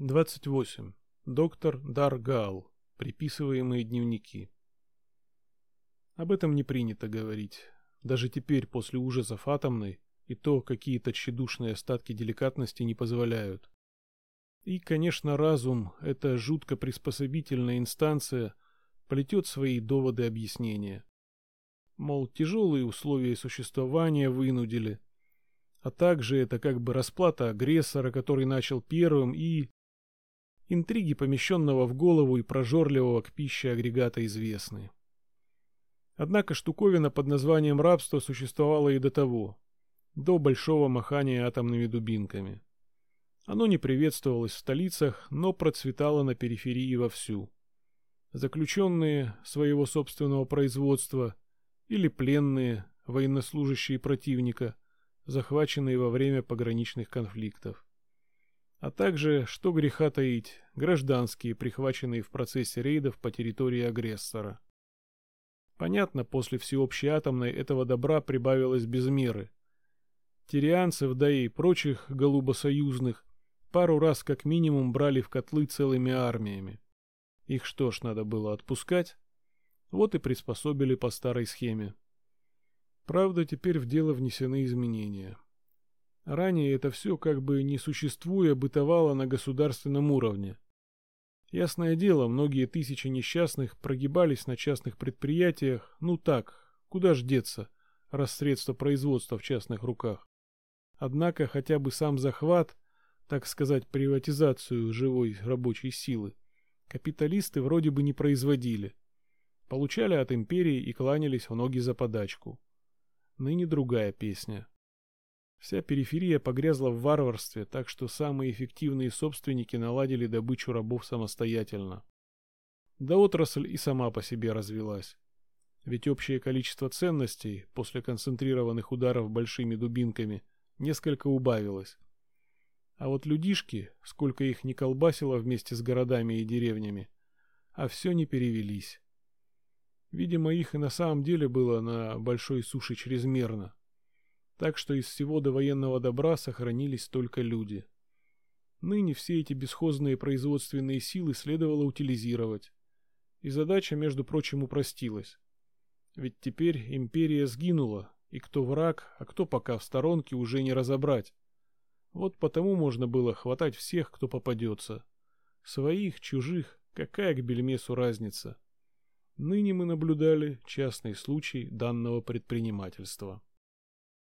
28. Доктор Даргал. Приписываемые дневники. Об этом не принято говорить. Даже теперь, после ужасов атомной, и то какие-то тщедушные остатки деликатности не позволяют. И, конечно, разум, эта жутко приспособительная инстанция, плетет свои доводы объяснения. Мол, тяжелые условия существования вынудили, а также это как бы расплата агрессора, который начал первым, и... Интриги помещенного в голову и прожорливого к пище агрегата известны. Однако штуковина под названием рабство существовала и до того, до большого махания атомными дубинками. Оно не приветствовалось в столицах, но процветало на периферии вовсю. Заключенные своего собственного производства или пленные, военнослужащие противника, захваченные во время пограничных конфликтов а также, что греха таить, гражданские, прихваченные в процессе рейдов по территории агрессора. Понятно, после всеобщей атомной этого добра прибавилось без меры. Тирианцев, да и прочих голубосоюзных, пару раз как минимум брали в котлы целыми армиями. Их что ж, надо было отпускать? Вот и приспособили по старой схеме. Правда, теперь в дело внесены изменения. Ранее это все как бы не существуя бытовало на государственном уровне. Ясное дело, многие тысячи несчастных прогибались на частных предприятиях, ну так, куда ж деться, раз средства производства в частных руках. Однако хотя бы сам захват, так сказать, приватизацию живой рабочей силы, капиталисты вроде бы не производили. Получали от империи и кланялись в ноги за подачку. Ныне другая песня. Вся периферия погрязла в варварстве, так что самые эффективные собственники наладили добычу рабов самостоятельно. Да отрасль и сама по себе развилась. Ведь общее количество ценностей после концентрированных ударов большими дубинками несколько убавилось. А вот людишки, сколько их не колбасило вместе с городами и деревнями, а все не перевелись. Видимо, их и на самом деле было на большой суше чрезмерно так что из всего довоенного добра сохранились только люди. Ныне все эти бесхозные производственные силы следовало утилизировать. И задача, между прочим, упростилась. Ведь теперь империя сгинула, и кто враг, а кто пока в сторонке, уже не разобрать. Вот потому можно было хватать всех, кто попадется. Своих, чужих, какая к бельмесу разница. Ныне мы наблюдали частный случай данного предпринимательства.